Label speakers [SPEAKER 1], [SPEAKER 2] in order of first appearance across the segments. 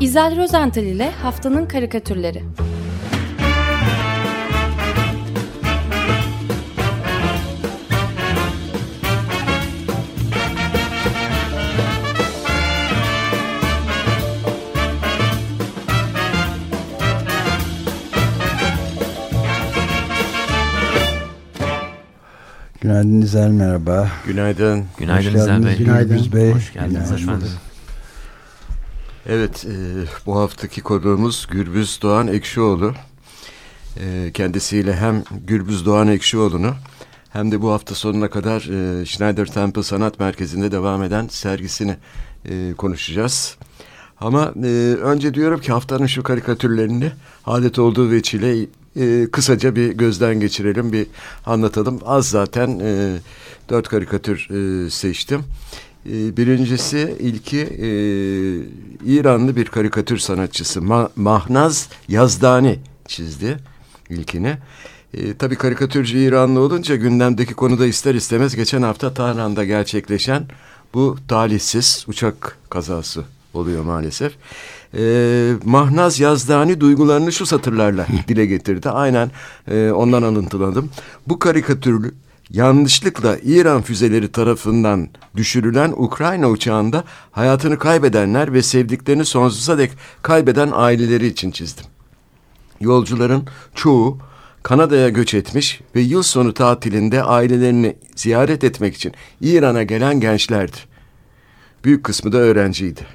[SPEAKER 1] İzel Rozental ile Haftanın Karikatürleri
[SPEAKER 2] Günaydın İzel merhaba.
[SPEAKER 3] Günaydın.
[SPEAKER 4] Günaydın İzel Bey.
[SPEAKER 2] Günaydın. Bey.
[SPEAKER 4] Hoş geldiniz
[SPEAKER 2] Günaydın.
[SPEAKER 4] efendim.
[SPEAKER 3] Evet, e, bu haftaki konuğumuz Gürbüz Doğan Ekşioğlu. E, kendisiyle hem Gürbüz Doğan Ekşioğlu'nu hem de bu hafta sonuna kadar e, Schneider Temple Sanat Merkezi'nde devam eden sergisini e, konuşacağız. Ama e, önce diyorum ki haftanın şu karikatürlerini adet olduğu veçile e, kısaca bir gözden geçirelim, bir anlatalım. Az zaten e, dört karikatür e, seçtim. E, birincisi ilki e, İranlı bir karikatür sanatçısı Ma Mahnaz Yazdani çizdi ilkini. E, tabii karikatürcü İranlı olunca gündemdeki konuda ister istemez geçen hafta Tahran'da gerçekleşen bu talihsiz uçak kazası oluyor maalesef. E, Mahnaz Yazdani duygularını şu satırlarla dile getirdi. Aynen e, ondan alıntıladım. Bu karikatürlü yanlışlıkla İran füzeleri tarafından düşürülen Ukrayna uçağında hayatını kaybedenler ve sevdiklerini sonsuza dek kaybeden aileleri için çizdim. Yolcuların çoğu Kanada'ya göç etmiş ve yıl sonu tatilinde ailelerini ziyaret etmek için İran'a gelen gençlerdi. Büyük kısmı da öğrenciydi.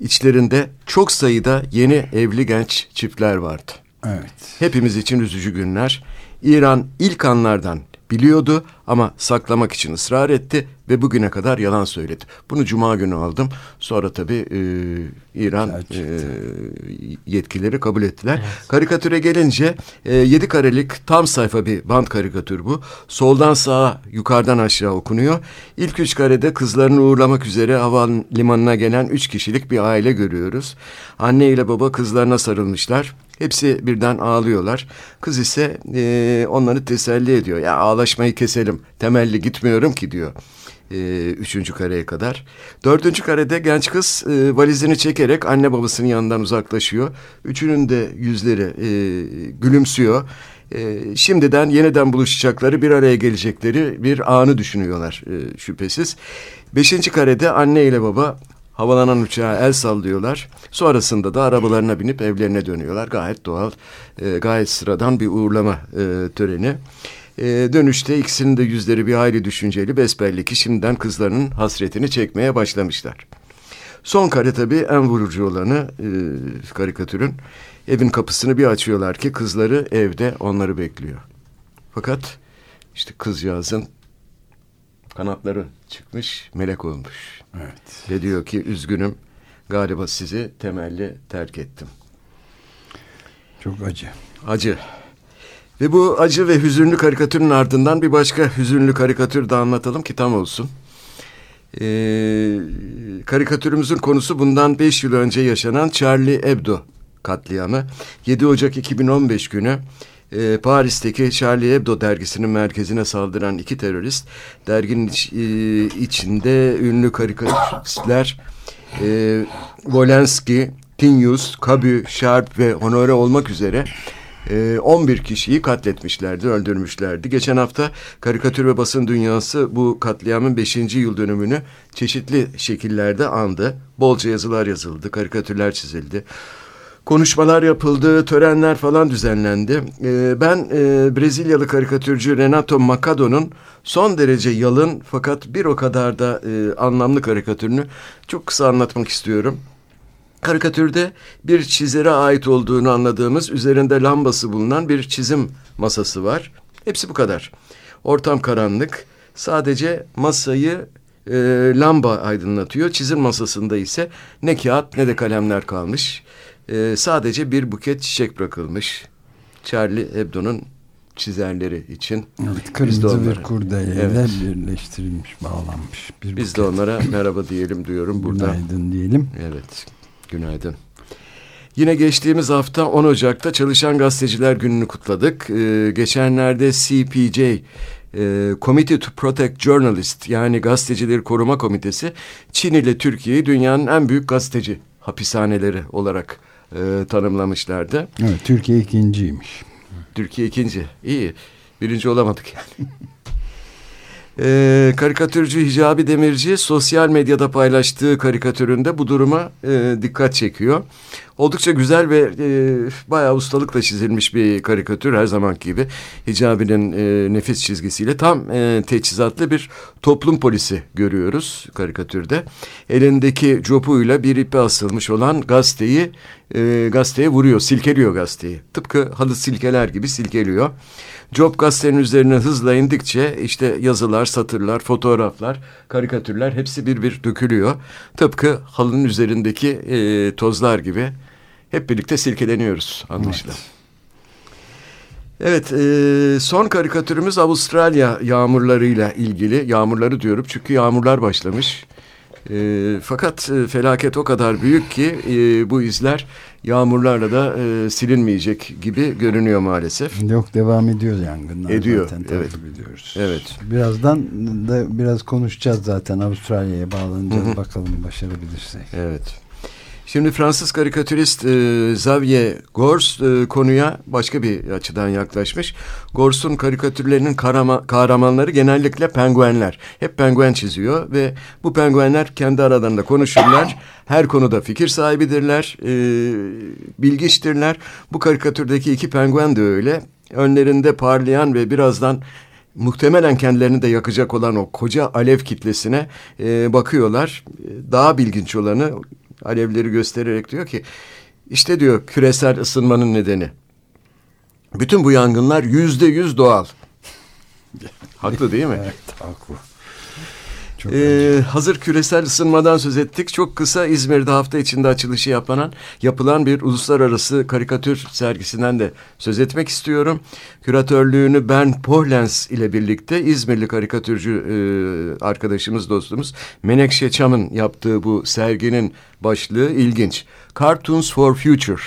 [SPEAKER 3] İçlerinde çok sayıda yeni evli genç çiftler vardı.
[SPEAKER 2] Evet.
[SPEAKER 3] Hepimiz için üzücü günler. İran ilk anlardan biliyordu ama saklamak için ısrar etti ve bugüne kadar yalan söyledi. Bunu cuma günü aldım. Sonra tabii e, İran
[SPEAKER 2] Güzel
[SPEAKER 3] e, yetkileri kabul ettiler.
[SPEAKER 4] Evet.
[SPEAKER 3] Karikatüre gelince e, 7 karelik tam sayfa bir band karikatür bu. Soldan sağa yukarıdan aşağı okunuyor. İlk üç karede kızlarını uğurlamak üzere havalimanına gelen üç kişilik bir aile görüyoruz. Anne ile baba kızlarına sarılmışlar. Hepsi birden ağlıyorlar. Kız ise e, onları teselli ediyor. Ya ağlaşmayı keselim. Temelli gitmiyorum ki diyor. E, üçüncü kareye kadar. Dördüncü karede genç kız e, valizini çekerek anne babasının yanından uzaklaşıyor. Üçünün de yüzleri e, gülümsüyor. E, şimdiden yeniden buluşacakları bir araya gelecekleri bir anı düşünüyorlar e, şüphesiz. Beşinci karede anne ile baba havalanan uçağa el sallıyorlar. Sonrasında da arabalarına binip evlerine dönüyorlar. Gayet doğal, e, gayet sıradan bir uğurlama e, töreni. E, dönüşte ikisinin de yüzleri bir hayli düşünceli besbelli ki şimdiden kızlarının hasretini çekmeye başlamışlar. Son kare tabii en vurucu olanı e, karikatürün. Evin kapısını bir açıyorlar ki kızları evde onları bekliyor. Fakat işte kızcağızın kanatları çıkmış, melek olmuş.
[SPEAKER 2] Evet.
[SPEAKER 3] Ve diyor ki üzgünüm galiba sizi temelli terk ettim.
[SPEAKER 2] Çok acı.
[SPEAKER 3] Acı. Ve bu acı ve hüzünlü karikatürün ardından bir başka hüzünlü karikatür de anlatalım ki tam olsun. Ee, karikatürümüzün konusu bundan 5 yıl önce yaşanan Charlie Hebdo katliamı. 7 Ocak 2015 günü e, Paris'teki Charlie Hebdo dergisinin merkezine saldıran iki terörist derginin iç- e, içinde ünlü karikatüristler e, Wolenski, Tinyus, Cabu, Sharp ve Honore olmak üzere e, 11 kişiyi katletmişlerdi, öldürmüşlerdi. Geçen hafta karikatür ve basın dünyası bu katliamın 5. yıl dönümünü çeşitli şekillerde andı. Bolca yazılar yazıldı, karikatürler çizildi. Konuşmalar yapıldı, törenler falan düzenlendi. E, ben e, Brezilyalı karikatürcü Renato Macado'nun son derece yalın fakat bir o kadar da e, anlamlı karikatürünü çok kısa anlatmak istiyorum. Karikatürde bir çizere ait olduğunu anladığımız üzerinde lambası bulunan bir çizim masası var. Hepsi bu kadar. Ortam karanlık. Sadece masayı e, lamba aydınlatıyor. Çizim masasında ise ne kağıt ne de kalemler kalmış. E, sadece bir buket çiçek bırakılmış. Charlie Hebdo'nun çizerleri için.
[SPEAKER 2] Evet,
[SPEAKER 3] de
[SPEAKER 2] kırmızı bir kurdeleyle
[SPEAKER 3] Evet.
[SPEAKER 2] birleştirilmiş, bağlanmış. Bir
[SPEAKER 3] Biz de
[SPEAKER 2] buket.
[SPEAKER 3] onlara merhaba diyelim diyorum burada.
[SPEAKER 2] Günaydın diyelim.
[SPEAKER 3] Evet, günaydın. Yine geçtiğimiz hafta 10 Ocak'ta Çalışan Gazeteciler Günü'nü kutladık. Ee, geçenlerde CPJ e, Committee to Protect Journalists yani gazetecileri koruma komitesi Çin ile Türkiye'yi dünyanın en büyük gazeteci hapishaneleri olarak e, tanımlamışlardı.
[SPEAKER 2] Evet, Türkiye ikinciymiş.
[SPEAKER 3] Türkiye ikinci. İyi. Birinci olamadık yani. Ee, karikatürcü Hicabi Demirci sosyal medyada paylaştığı karikatüründe bu duruma e, dikkat çekiyor. Oldukça güzel ve e, bayağı ustalıkla çizilmiş bir karikatür her zaman gibi. Hicabi'nin e, nefis çizgisiyle tam e, teçhizatlı bir toplum polisi görüyoruz karikatürde. Elindeki copuyla bir ipe asılmış olan gazeteyi e, gazeteye vuruyor, silkeliyor gazeteyi. Tıpkı halı silkeler gibi silkeliyor. Job gazetenin üzerine hızla indikçe işte yazılar, satırlar, fotoğraflar, karikatürler hepsi bir bir dökülüyor. Tıpkı halının üzerindeki e, tozlar gibi hep birlikte silkeleniyoruz anlaşılan. Evet, evet e, son karikatürümüz Avustralya yağmurlarıyla ilgili. Yağmurları diyorum çünkü yağmurlar başlamış. E, fakat e, felaket o kadar büyük ki e, bu izler yağmurlarla da e, silinmeyecek gibi görünüyor maalesef.
[SPEAKER 2] Yok devam ediyor yangınlar.
[SPEAKER 3] Ediyor,
[SPEAKER 2] zaten,
[SPEAKER 3] evet.
[SPEAKER 2] Ediyoruz.
[SPEAKER 3] Evet.
[SPEAKER 2] Birazdan da biraz konuşacağız zaten Avustralya'ya bağlanacağız
[SPEAKER 3] Hı hı.
[SPEAKER 2] bakalım başarabilirsek.
[SPEAKER 3] Evet. Şimdi Fransız karikatürist e, Xavier Gors e, konuya başka bir açıdan yaklaşmış. Gors'un karikatürlerinin kahramanları genellikle penguenler. Hep penguen çiziyor ve bu penguenler kendi aralarında konuşurlar. Her konuda fikir sahibidirler, e, bilgiçtirler. Bu karikatürdeki iki penguen de öyle. Önlerinde parlayan ve birazdan muhtemelen kendilerini de yakacak olan o koca alev kitlesine e, bakıyorlar. Daha bilginç olanı alevleri göstererek diyor ki işte diyor küresel ısınmanın nedeni. Bütün bu yangınlar yüzde yüz doğal. Haklı değil mi?
[SPEAKER 2] Evet haklı. Çok
[SPEAKER 3] Ee, hazır küresel ısınmadan söz ettik. Çok kısa İzmir'de hafta içinde açılışı yapılan, yapılan bir uluslararası karikatür sergisinden de söz etmek istiyorum. Küratörlüğünü Ben Pohlens ile birlikte İzmirli karikatürcü e, arkadaşımız, dostumuz Menekşe Çam'ın yaptığı bu serginin başlığı ilginç. Cartoons for Future.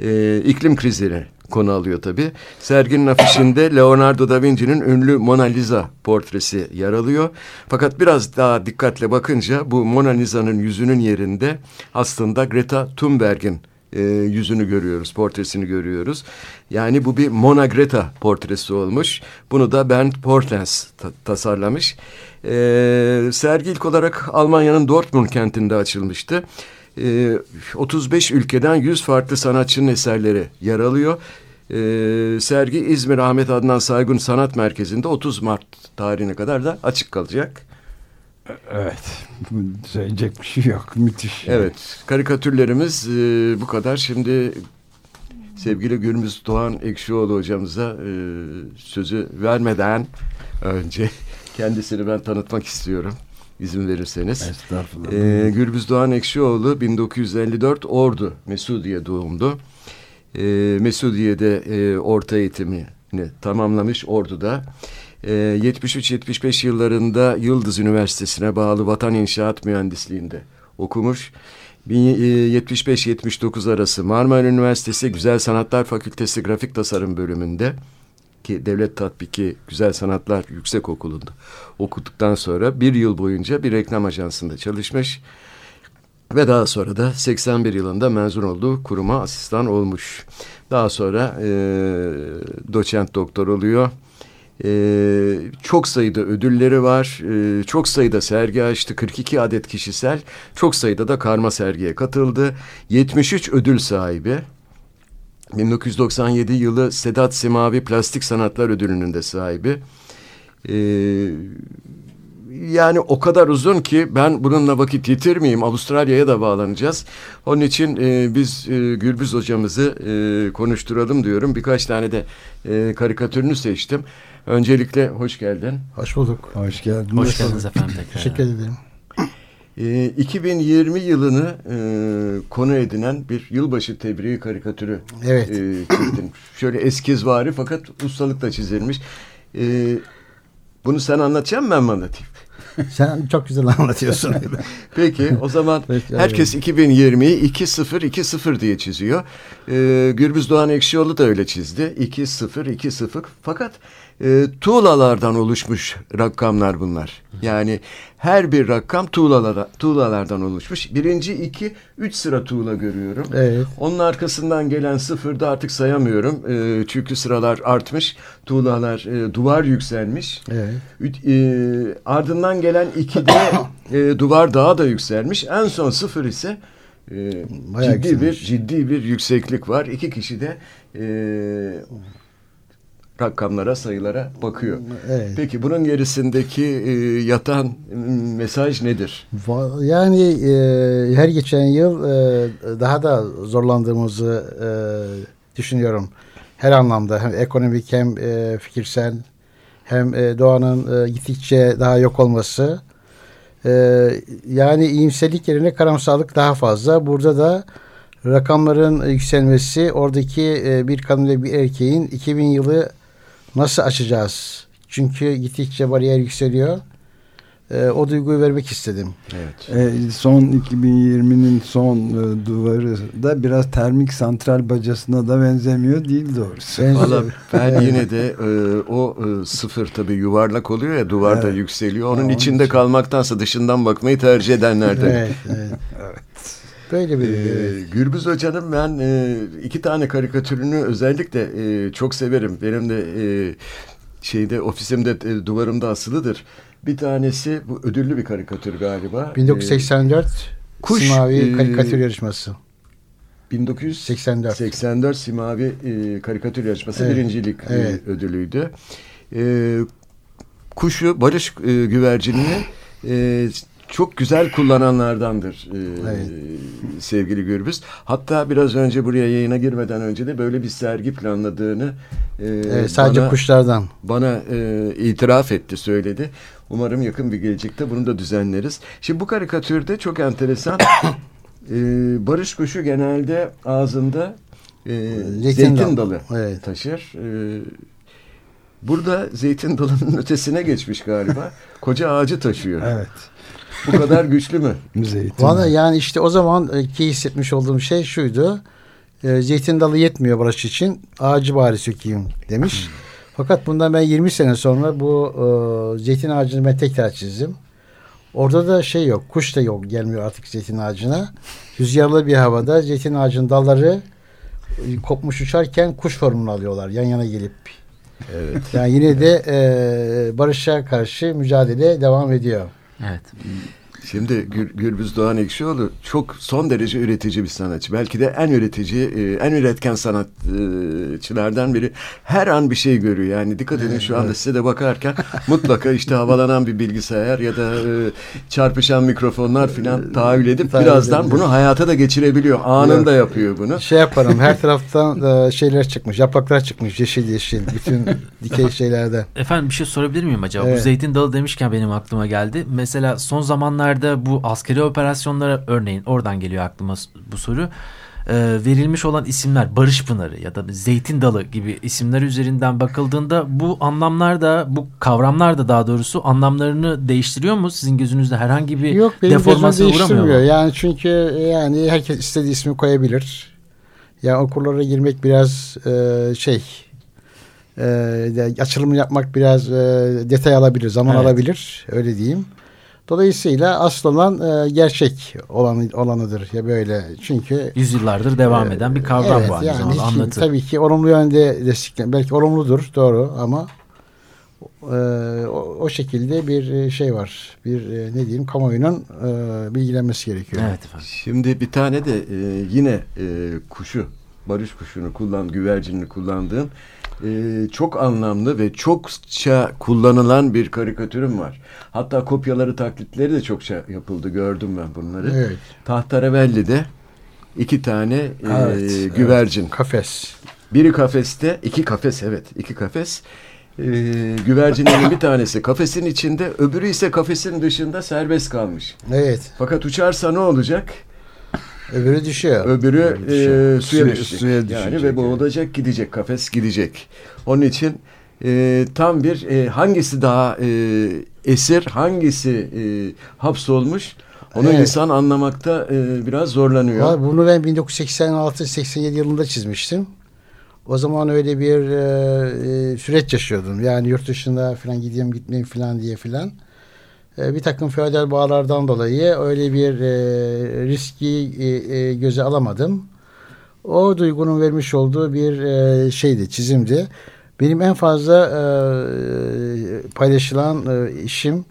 [SPEAKER 3] Ee, iklim krizini konu alıyor tabi. Serginin afişinde Leonardo da Vinci'nin ünlü Mona Lisa portresi yer alıyor. Fakat biraz daha dikkatle bakınca bu Mona Lisa'nın yüzünün yerinde aslında Greta Thunberg'in e, yüzünü görüyoruz, portresini görüyoruz. Yani bu bir Mona Greta portresi olmuş. Bunu da Bernd Portens ta tasarlamış. E, sergi ilk olarak Almanya'nın Dortmund kentinde açılmıştı. E, 35 ülkeden 100 farklı sanatçının eserleri yer alıyor. Ee, sergi İzmir Ahmet Adnan Saygun Sanat Merkezi'nde 30 Mart tarihine kadar da açık kalacak.
[SPEAKER 2] Evet. Söyleyecek bir şey yok. Müthiş.
[SPEAKER 3] Evet. Karikatürlerimiz e, bu kadar. Şimdi sevgili Gürbüz Doğan Ekşioğlu hocamıza e, sözü vermeden önce kendisini ben tanıtmak istiyorum. İzin verirseniz.
[SPEAKER 2] Estağfurullah.
[SPEAKER 3] Ee, Gürbüz Doğan Ekşioğlu 1954 Ordu Mesudiye doğumlu. E, Mesudiye'de e, orta eğitimini tamamlamış Ordu'da. E, 73-75 yıllarında Yıldız Üniversitesi'ne bağlı Vatan İnşaat Mühendisliği'nde okumuş. 75-79 arası Marmara Üniversitesi Güzel Sanatlar Fakültesi Grafik Tasarım bölümünde ki Devlet Tatbiki Güzel Sanatlar Yüksek Okulu'nda okuduktan sonra bir yıl boyunca bir reklam ajansında çalışmış. Ve daha sonra da 81 yılında mezun olduğu kuruma asistan olmuş. Daha sonra e, doçent doktor oluyor. E, çok sayıda ödülleri var. E, çok sayıda sergi açtı. 42 adet kişisel. Çok sayıda da karma sergiye katıldı. 73 ödül sahibi. 1997 yılı Sedat Simavi Plastik Sanatlar Ödülü'nün de sahibi. Eee yani o kadar uzun ki ben bununla vakit yitirmeyeyim. Avustralya'ya da bağlanacağız. Onun için e, biz e, Gürbüz hocamızı e, konuşturalım diyorum. Birkaç tane de e, karikatürünü seçtim. Öncelikle hoş geldin.
[SPEAKER 4] Hoş bulduk.
[SPEAKER 2] Hoş geldiniz.
[SPEAKER 5] Hoş geldiniz efendim tekrar.
[SPEAKER 4] Teşekkür ederim.
[SPEAKER 3] E, 2020 yılını e, konu edinen bir yılbaşı tebriği karikatürü
[SPEAKER 4] Evet.
[SPEAKER 3] e, çizdin. Şöyle eskizvari fakat ustalıkla çizilmiş. E, bunu sen anlatacak mısın ben mi anlatayım?
[SPEAKER 4] Sen çok güzel anlatıyorsun.
[SPEAKER 3] Peki o zaman
[SPEAKER 4] Peki,
[SPEAKER 3] herkes 2020'yi 2-0-2-0 diye çiziyor. Ee, Gürbüz Doğan Ekşioğlu da öyle çizdi. 2-0-2-0 fakat e, tuğlalardan oluşmuş rakamlar bunlar. Yani her bir rakam tuğlalara, tuğlalardan oluşmuş. Birinci, iki, üç sıra tuğla görüyorum.
[SPEAKER 4] Evet.
[SPEAKER 3] Onun arkasından gelen sıfırda artık sayamıyorum. E, çünkü sıralar artmış. Tuğlalar, e, duvar yükselmiş.
[SPEAKER 4] Evet.
[SPEAKER 3] Üç- e, ardından gelen ikide e, duvar daha da yükselmiş. En son sıfır ise e,
[SPEAKER 4] Bayağı
[SPEAKER 3] ciddi bir ciddi bir yükseklik var. İki kişi de e, rakamlara, sayılara bakıyor.
[SPEAKER 4] Evet.
[SPEAKER 3] Peki bunun gerisindeki e, yatan e, mesaj nedir?
[SPEAKER 4] Yani e, her geçen yıl e, daha da zorlandığımızı e, düşünüyorum. Her anlamda hem ekonomik hem e, fikirsel hem e, doğanın e, gittikçe daha yok olması. E, yani iyimserlik yerine karamsarlık daha fazla. Burada da rakamların yükselmesi oradaki e, bir kadın ve bir erkeğin 2000 yılı nasıl açacağız? Çünkü gittikçe bariyer yükseliyor. E, o duyguyu vermek istedim.
[SPEAKER 3] Evet.
[SPEAKER 2] E, son 2020'nin son e, duvarı da biraz termik santral bacasına da benzemiyor değil doğrusu.
[SPEAKER 3] Valla ben yine de e, o e, sıfır tabii yuvarlak oluyor ya duvarda
[SPEAKER 2] Evet.
[SPEAKER 3] yükseliyor. Onun
[SPEAKER 2] Onun
[SPEAKER 3] içinde
[SPEAKER 2] için.
[SPEAKER 3] kalmaktansa dışından bakmayı tercih edenlerden.
[SPEAKER 4] Evet, evet. Böyle bir
[SPEAKER 3] Ee,
[SPEAKER 4] evet.
[SPEAKER 3] Gürbüz Hoca'nın ben e, iki tane karikatürünü özellikle e, çok severim. Benim de e, şeyde ofisimde e, duvarımda asılıdır. Bir tanesi bu ödüllü bir karikatür galiba.
[SPEAKER 4] 1984
[SPEAKER 3] kuş,
[SPEAKER 4] Simavi
[SPEAKER 3] e,
[SPEAKER 4] karikatür yarışması.
[SPEAKER 3] Ee, 1984
[SPEAKER 4] 84.
[SPEAKER 3] Simavi e, karikatür yarışması
[SPEAKER 4] Evet,
[SPEAKER 3] birincilik e,
[SPEAKER 4] evet.
[SPEAKER 3] ödülüydü. E, kuşu barış e, güvercinini e, çok güzel kullananlardandır e,
[SPEAKER 4] Evet.
[SPEAKER 3] sevgili Gürbüz. Hatta biraz önce buraya yayına girmeden önce de böyle bir sergi planladığını e,
[SPEAKER 4] Evet, sadece
[SPEAKER 3] bana,
[SPEAKER 4] kuşlardan.
[SPEAKER 3] bana e, itiraf etti, söyledi. Umarım yakın bir gelecekte bunu da düzenleriz. Şimdi bu karikatürde çok enteresan. e, barış kuşu genelde ağzında e, zeytin,
[SPEAKER 4] dalı.
[SPEAKER 3] dalı
[SPEAKER 4] Evet.
[SPEAKER 3] taşır. E, burada zeytin dalının ötesine geçmiş galiba. Koca ağacı taşıyor.
[SPEAKER 2] Evet.
[SPEAKER 3] Bu kadar güçlü mü?
[SPEAKER 2] Zeytin.
[SPEAKER 4] Valla yani işte o zaman e, ki hissetmiş olduğum şey şuydu. E, zeytin dalı yetmiyor barış için. Ağacı bari sökeyim demiş. Fakat bundan ben 20 sene sonra bu e, zeytin ağacını ben tekrar çizdim. Orada da şey yok. Kuş da yok. Gelmiyor artık zeytin ağacına. Rüzgarlı bir havada zeytin ağacının dalları kopmuş uçarken kuş formunu alıyorlar. Yan yana gelip.
[SPEAKER 3] Evet.
[SPEAKER 4] Yani yine de e, barışa karşı mücadele devam ediyor.
[SPEAKER 5] Evet.
[SPEAKER 3] Şimdi Gür, Gürbüz Doğan Ekşioğlu çok son derece üretici bir sanatçı. Belki de en üretici, e, en üretken sanatçılardan biri. Her an bir şey görüyor. Yani dikkat edin şu anda size de bakarken mutlaka işte havalanan bir bilgisayar ya da e, çarpışan mikrofonlar filan tahayyül edip
[SPEAKER 4] Tahayyül
[SPEAKER 3] birazdan bunu hayata da geçirebiliyor. Anında yapıyor bunu.
[SPEAKER 4] Şey yaparım her taraftan e, şeyler çıkmış yapraklar çıkmış yeşil yeşil bütün dikey şeylerden.
[SPEAKER 5] Efendim bir şey sorabilir miyim acaba?
[SPEAKER 4] Evet.
[SPEAKER 5] Bu zeytin dalı demişken benim aklıma geldi. Mesela son zamanlarda bu askeri operasyonlara örneğin oradan geliyor aklıma bu soru. Ee, verilmiş olan isimler Barış Pınarı ya da Zeytin Dalı gibi isimler üzerinden bakıldığında bu anlamlar da bu kavramlar da daha doğrusu anlamlarını değiştiriyor mu? Sizin gözünüzde herhangi bir
[SPEAKER 4] Yok benim
[SPEAKER 5] deformasyon uğramıyor mu?
[SPEAKER 4] Yani çünkü yani herkes istediği ismi koyabilir. Ya okullara girmek biraz e, şey e, açılım yapmak biraz e, detay alabilir, zaman
[SPEAKER 5] Evet.
[SPEAKER 4] alabilir. Öyle diyeyim. Dolayısıyla asıl olan e, gerçek olan olanıdır ya böyle. Çünkü
[SPEAKER 5] Yüzyıllardır devam eden bir kavram
[SPEAKER 4] evet,
[SPEAKER 5] bu aynı
[SPEAKER 4] yani
[SPEAKER 5] zamanda
[SPEAKER 4] hiç-
[SPEAKER 5] anlatı.
[SPEAKER 4] tabii ki olumlu yönde desteklen. Belki olumludur doğru ama e, o, o şekilde bir e, şey var. Bir e, ne diyeyim kamuoyunun e, bilgilenmesi gerekiyor.
[SPEAKER 5] Evet efendim.
[SPEAKER 3] Şimdi bir tane de e, yine e, kuşu, barış kuşunu kullan, güvercinini kullandığım e, çok anlamlı ve çokça kullanılan bir karikatürüm var. Hatta kopyaları, taklitleri de çokça yapıldı. Gördüm ben bunları.
[SPEAKER 4] Evet.
[SPEAKER 3] Tahterevalli'de iki tane e,
[SPEAKER 4] Evet,
[SPEAKER 3] güvercin.
[SPEAKER 4] Kafes.
[SPEAKER 3] Biri kafeste, iki kafes evet, iki kafes. E, güvercinlerin bir tanesi kafesin içinde, öbürü ise kafesin dışında serbest kalmış.
[SPEAKER 4] Evet.
[SPEAKER 3] Fakat uçarsa ne olacak?
[SPEAKER 4] Öbürü düşüyor.
[SPEAKER 3] Öbürü
[SPEAKER 2] Öbürü düşüyor.
[SPEAKER 3] e, suya
[SPEAKER 2] Suya-
[SPEAKER 3] düşecek.
[SPEAKER 2] suya
[SPEAKER 3] yani
[SPEAKER 2] düşecek,
[SPEAKER 3] ve boğulacak gidecek. Kafes gidecek. Onun için e, tam bir e, hangisi daha e, esir, hangisi e, hapsolmuş onu
[SPEAKER 4] Evet.
[SPEAKER 3] insan anlamakta e, biraz zorlanıyor.
[SPEAKER 4] Var, Bunu ben 1986-87 yılında çizmiştim. O zaman öyle bir e, e, süreç yaşıyordum. Yani yurt dışında falan gideyim gitmeyeyim falan diye falan. E, bir takım feodal bağlardan dolayı öyle bir e, riski e, göze alamadım. O duygunun vermiş olduğu bir şeydi, çizimdi. Benim en fazla paylaşılan işim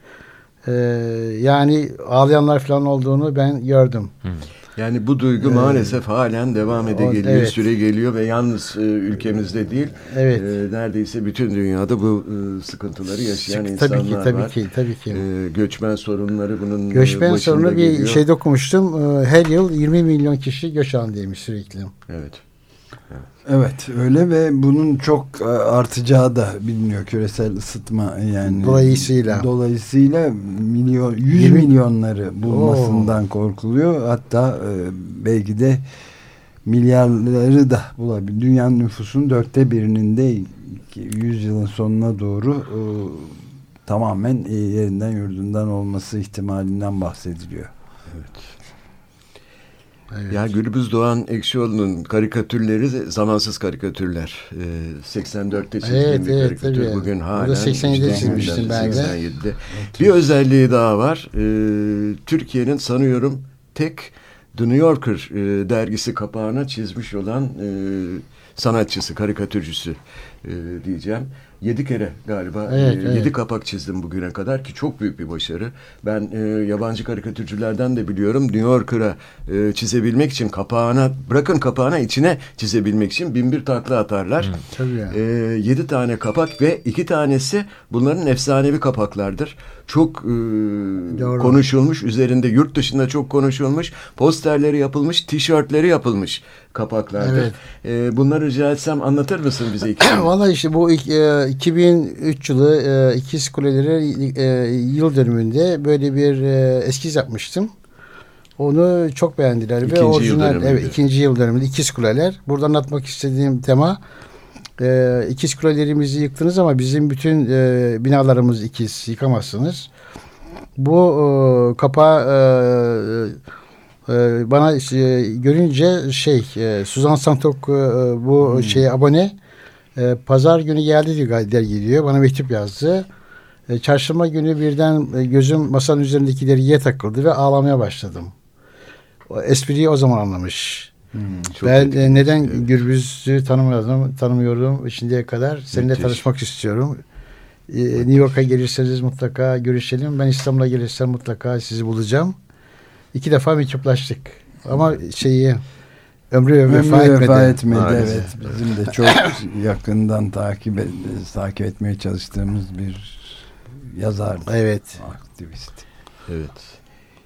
[SPEAKER 4] yani ağlayanlar falan olduğunu ben gördüm.
[SPEAKER 3] Hmm. Yani bu duygu ee, maalesef halen devam ede geliyor, evet. süre geliyor ve yalnız e, ülkemizde değil, evet. e, neredeyse bütün dünyada bu e, sıkıntıları yaşayan Sık, insanlar
[SPEAKER 4] tabii ki, tabii
[SPEAKER 3] var.
[SPEAKER 4] Ki, tabii ki.
[SPEAKER 3] E, göçmen sorunları bunun
[SPEAKER 4] Göçmen sorunu bir geliyor. şeyde okumuştum. E, her yıl 20 milyon kişi göç halindeymiş sürekli.
[SPEAKER 3] Evet.
[SPEAKER 2] Evet öyle ve bunun çok e, artacağı da biliniyor küresel ısıtma yani.
[SPEAKER 4] Dolayısıyla.
[SPEAKER 2] Dolayısıyla milyon 100 20... milyonları bulmasından Oo. korkuluyor. Hatta e, belki de milyarları da bulabilir. Dünyanın nüfusunun dörtte birinin de 100 yılın sonuna doğru e, tamamen yerinden yurdundan olması ihtimalinden bahsediliyor.
[SPEAKER 3] Evet. Evet. Ya Gürbüz Doğan Ekşioğlu'nun karikatürleri zamansız karikatürler. Ee, 84'te çizdiğim evet, bir evet, karikatür. Tabii. Bugün hala.
[SPEAKER 4] Burada 87'de çizmiştim ben de. 87'de.
[SPEAKER 3] Bir özelliği daha var. Ee, Türkiye'nin sanıyorum tek The New Yorker e, dergisi kapağına çizmiş olan e, sanatçısı, karikatürcüsü e, diyeceğim. Yedi kere galiba evet, e, evet. yedi kapak çizdim bugüne kadar ki çok büyük bir başarı. Ben e, yabancı karikatürcülerden de biliyorum New Yorker'a e, çizebilmek için kapağına bırakın kapağına içine çizebilmek için bin bir takla atarlar. Hı, tabii yani. e, yedi tane kapak ve iki tanesi bunların efsanevi kapaklardır. Çok e, konuşulmuş üzerinde yurt dışında çok konuşulmuş posterleri yapılmış tişörtleri yapılmış kapaklardır. Evet. E, bunları rica etsem anlatır mısın bize iki?
[SPEAKER 4] Valla işte bu e, 2003 yılı e, İkiz Kuleleri e, yıl dönümünde böyle bir e, eskiz yapmıştım. Onu çok beğendiler ikinci ve orijinal evet ikinci yıl dönümünde İkiz Kuleler. Burada anlatmak istediğim tema e, ikiz kulelerimizi yıktınız ama bizim bütün e, binalarımız ikiz yıkamazsınız. Bu e, kapağı e, e, bana e, görünce şey e, Suzan Santok e, bu hmm. şeye abone e, pazar günü geldi dergi diyor. Bana mektup yazdı. E, çarşamba günü birden e, gözüm masanın üzerindeki dergiye takıldı ve ağlamaya başladım. O espriyi o zaman anlamış. Hmm, ben e, neden evet. Gürbüz'ü tanımıyordum, tanımıyorum şimdiye kadar. Seninle Müthiş. tanışmak istiyorum. E, New York'a gelirseniz mutlaka görüşelim. Ben İstanbul'a gelirsem mutlaka sizi bulacağım. İki defa mektuplaştık. Ama şeyi Ömrü ömrü vefa etmedi. Vefa etmedi
[SPEAKER 2] evet. Bizim de çok yakından takip et, takip etmeye çalıştığımız bir yazar.
[SPEAKER 4] Evet.
[SPEAKER 2] Aktivist.
[SPEAKER 3] Evet.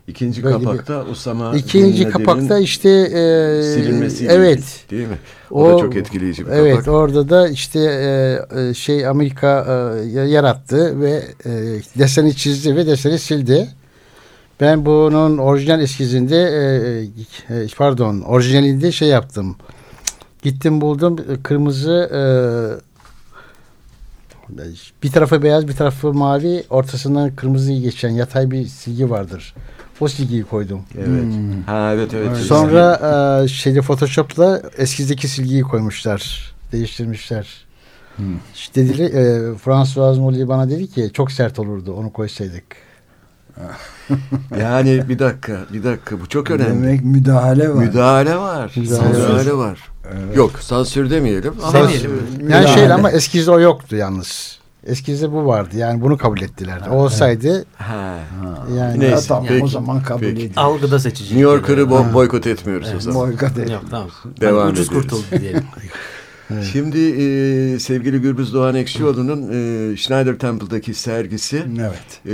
[SPEAKER 3] İkinci Böyle kapakta bir, Usama
[SPEAKER 4] İkinci kapakta işte e,
[SPEAKER 3] silinmesi
[SPEAKER 4] evet.
[SPEAKER 3] değil mi? O, o da çok etkileyici bir
[SPEAKER 4] evet,
[SPEAKER 3] kapak.
[SPEAKER 4] Evet orada da işte e, e, şey Amerika e, yarattı ve e, deseni çizdi ve deseni sildi. Ben bunun orijinal eskizinde e, e, pardon orijinalinde şey yaptım. Gittim buldum kırmızı e, bir tarafı beyaz bir tarafı mavi ortasından kırmızı geçen yatay bir silgi vardır. O silgiyi koydum.
[SPEAKER 3] Evet. Hmm. Ha evet evet.
[SPEAKER 4] Sonra e, şeyde Photoshop'la eskizdeki silgiyi koymuşlar. Değiştirmişler. Hmm. İşte dedi, e, François Molly bana dedi ki çok sert olurdu onu koysaydık.
[SPEAKER 3] yani bir dakika, bir dakika bu çok önemli.
[SPEAKER 2] Demek müdahale var.
[SPEAKER 3] Müdahale var. Müdahale, müdahale var. Evet. Yok, sansür demeyelim.
[SPEAKER 4] Demeyelim. Yani şey ama eskizde o yoktu yalnız. Eskizde bu vardı. Yani bunu kabul ettiler. Ha, olsaydı
[SPEAKER 3] ha.
[SPEAKER 2] yani Neyse, tamam yani, o zaman kabul edildi.
[SPEAKER 5] Algıda seçici.
[SPEAKER 3] New Yorker'ı bo boykot etmiyoruz evet. o zaman.
[SPEAKER 2] Boykot et. Yok
[SPEAKER 5] tamam.
[SPEAKER 3] Devam yani
[SPEAKER 5] ucuz kurtuldu diyelim.
[SPEAKER 3] Evet. Şimdi e, sevgili Gürbüz Doğan Ekşioğlu'nun e, Schneider Temple'daki sergisi
[SPEAKER 2] evet.
[SPEAKER 3] e,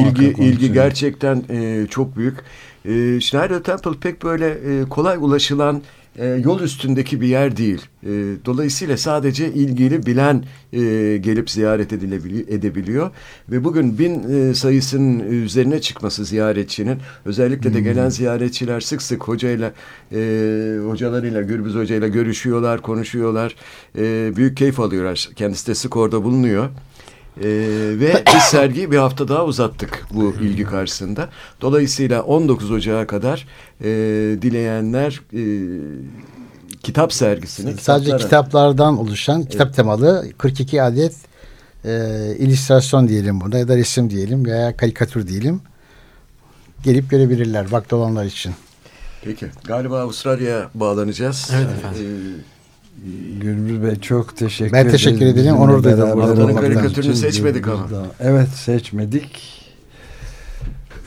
[SPEAKER 3] ilgi ilgi gerçekten e, çok büyük. E, Schneider Temple pek böyle e, kolay ulaşılan e, yol üstündeki bir yer değil. E, dolayısıyla sadece ilgili bilen e, gelip ziyaret edebiliyor. Ve bugün bin e, sayısının üzerine çıkması ziyaretçinin özellikle de hmm. gelen ziyaretçiler sık sık hocayla e, hocalarıyla Gürbüz hocayla görüşüyorlar, konuşuyorlar. E, büyük keyif alıyorlar. Kendisi de sık orada bulunuyor. Ee, ve biz sergiyi bir hafta daha uzattık bu ilgi karşısında. Dolayısıyla 19 Ocağı kadar e, dileyenler e, kitap sergisini.
[SPEAKER 4] Sadece
[SPEAKER 3] kitaplara-
[SPEAKER 4] kitaplardan oluşan kitap temalı 42 adet e, illüstrasyon diyelim buna ya da resim diyelim veya karikatür diyelim. Gelip görebilirler vakti olanlar için.
[SPEAKER 3] Peki galiba Avustralya'ya bağlanacağız.
[SPEAKER 5] Evet efendim.
[SPEAKER 3] Ee,
[SPEAKER 2] Gürbüz Bey çok teşekkür
[SPEAKER 4] Ben
[SPEAKER 2] ederim.
[SPEAKER 4] teşekkür ederim, onur
[SPEAKER 3] Haftanın
[SPEAKER 2] olmanız
[SPEAKER 3] karikatürünü seçmedik ama.
[SPEAKER 2] Evet seçmedik.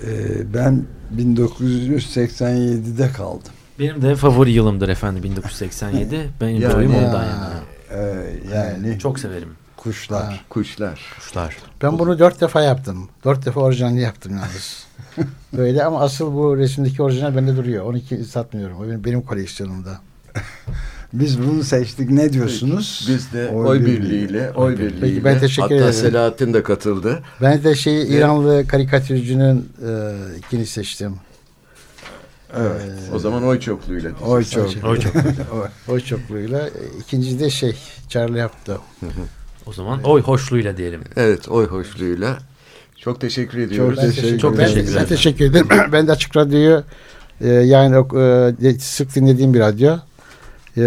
[SPEAKER 2] Ee, ben 1987'de kaldım.
[SPEAKER 5] Benim de favori yılımdır efendim 1987. Benim
[SPEAKER 3] Yani-
[SPEAKER 5] de oyum
[SPEAKER 4] Ya.
[SPEAKER 5] ondan yana.
[SPEAKER 2] Ee, yani
[SPEAKER 5] Çok severim.
[SPEAKER 2] kuşlar.
[SPEAKER 3] kuşlar.
[SPEAKER 5] Kuşlar.
[SPEAKER 4] Ben bunu dört defa yaptım. Dört defa orijinalini yaptım yalnız. Böyle ama asıl bu resimdeki orijinal bende duruyor. 12 satmıyorum. O benim, benim koleksiyonumda.
[SPEAKER 2] Biz bunu seçtik. Ne diyorsunuz?
[SPEAKER 3] Biz de oy, birliğiyle, oy birliğiyle.
[SPEAKER 4] Peki, ben teşekkür
[SPEAKER 3] hatta
[SPEAKER 4] ederim.
[SPEAKER 3] Selahattin de katıldı.
[SPEAKER 4] Ben de şey İranlı karikatürcünün e, ikini seçtim.
[SPEAKER 2] Evet.
[SPEAKER 3] O zaman oy çokluğuyla.
[SPEAKER 2] Oy çok.
[SPEAKER 5] Oy çok.
[SPEAKER 4] Oy çokluğuyla. İkinci de şey Charlie yaptı.
[SPEAKER 5] O zaman oy hoşluğuyla diyelim.
[SPEAKER 3] Evet, oy hoşluğuyla. Çok teşekkür ediyoruz.
[SPEAKER 2] Ben teşekkür
[SPEAKER 5] Çok
[SPEAKER 4] Ben,
[SPEAKER 5] teşekkür
[SPEAKER 4] ben
[SPEAKER 5] ederim.
[SPEAKER 4] teşekkür ederim. ben de Açık Radyo'yu e, yani e, sık dinlediğim bir radyo. E,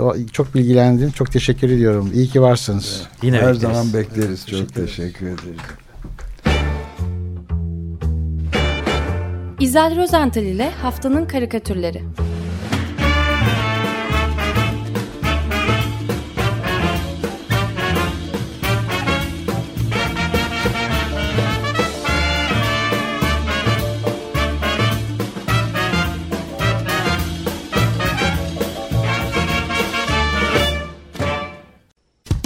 [SPEAKER 4] o- çok bilgilendim. Çok teşekkür ediyorum. İyi ki varsınız.
[SPEAKER 5] Yine
[SPEAKER 2] Her
[SPEAKER 5] bekleriz.
[SPEAKER 2] zaman bekleriz. Çok
[SPEAKER 4] Teşekkür
[SPEAKER 2] teşekkür ederiz.
[SPEAKER 1] İzel Rozental ile Haftanın Karikatürleri.